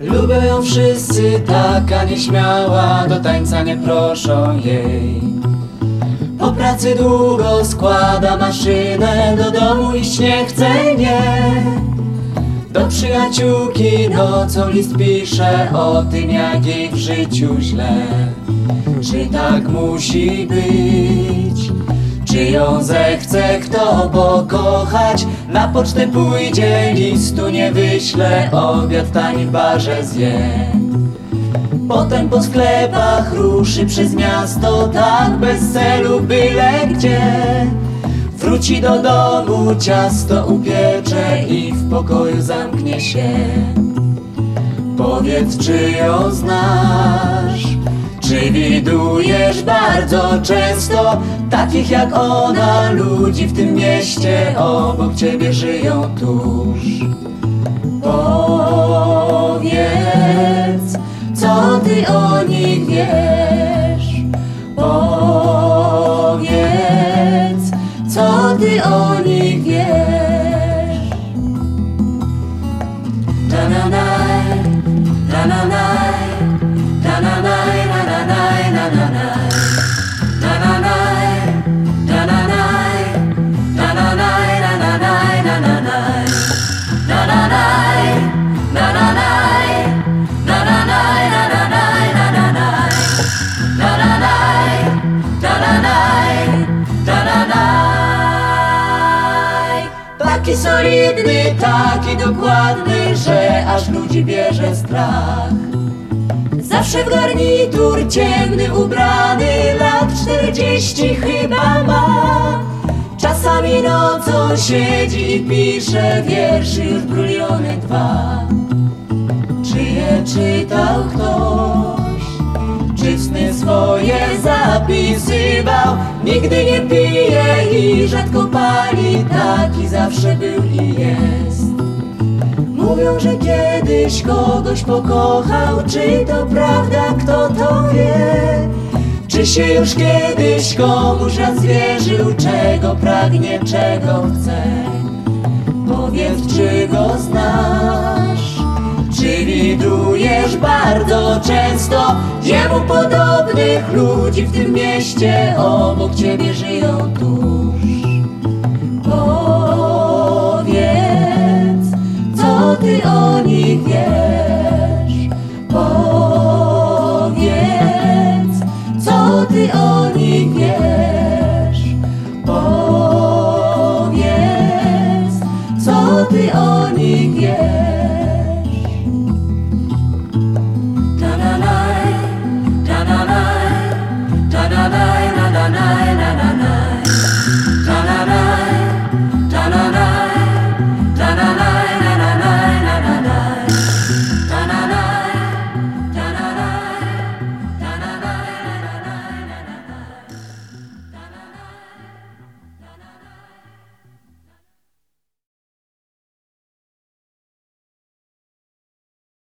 Lubią ją wszyscy, taka nieśmiała, do tańca nie proszą jej. Po pracy długo składa maszynę, do domu iść nie chce, nie. Do przyjaciółki nocą list pisze o tym, jak jej w życiu źle. Czy tak musi być? Czy ją zechce kto pokochać? Na pocztę pójdzie, listu nie wyśle, obiad tani w barze zje. Potem po sklepach ruszy przez miasto, tak bez celu byle gdzie. Wróci do domu, ciasto upiecze i w pokoju zamknie się. Powiedz, czy ją znasz? Czy widujesz bardzo często takich jak ona ludzi w tym mieście obok ciebie żyją tuż? Powiedz, co ty o nich wiesz? Powiedz, co ty o nich Taki solidny, taki dokładny, że aż ludzi bierze strach. Zawsze w garnitur ciemny ubrany, lat czterdzieści chyba ma. Czasami nocą siedzi i pisze wierszy już bruliony dwa. Czy je czytał ktoś? Czy sny swoje zapisywał? Nigdy nie pije i rzadko pali, taki zawsze był i jest. Mówią, że kiedyś kogoś pokochał, czy to prawda, kto to wie? Czy się już kiedyś komuś raz zwierzył, czego pragnie, czego chce? Powiedz, czy go znasz? znajdujesz bardzo często Jemu podobnych ludzi w tym mieście Obok ciebie żyją tuż. Powiedz, co ty o nich wiesz? Powiedz, co ty o nich wiesz? Powiedz, co ty o nich wiesz?